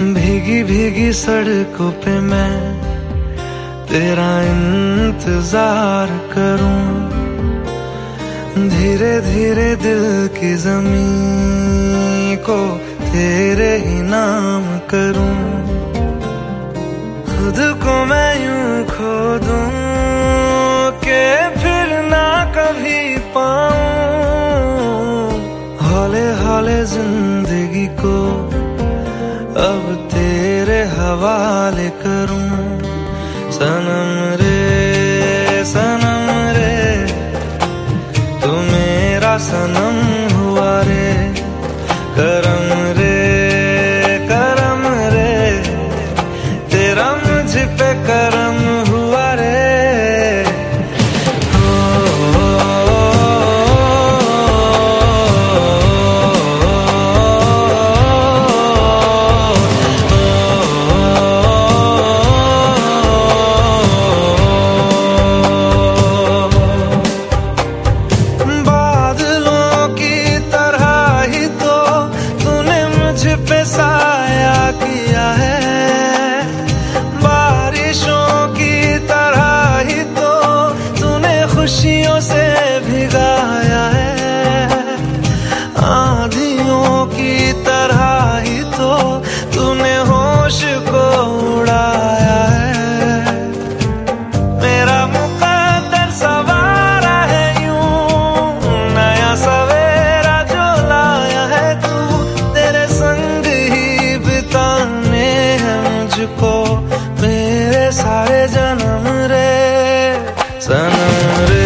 भीगी भीगी सड़कों पे मैं तेरा इंतज़ार करूँ। धीरे धीरे दिल की ज़मीन को तेरे ही नाम करूँ। खुद को मैं यूँ खो के फिर ना कभी पाऊँ। हौले हौले ज़िंदगी को अब तेरे हवाले करूँ। सनम रे सनम रे, तू मेरा सनम हुआ रे। करम रे करम रे, तेरा मुझ पे करम passar. तुझको मेरे सारे जन्म रे। सनम रे।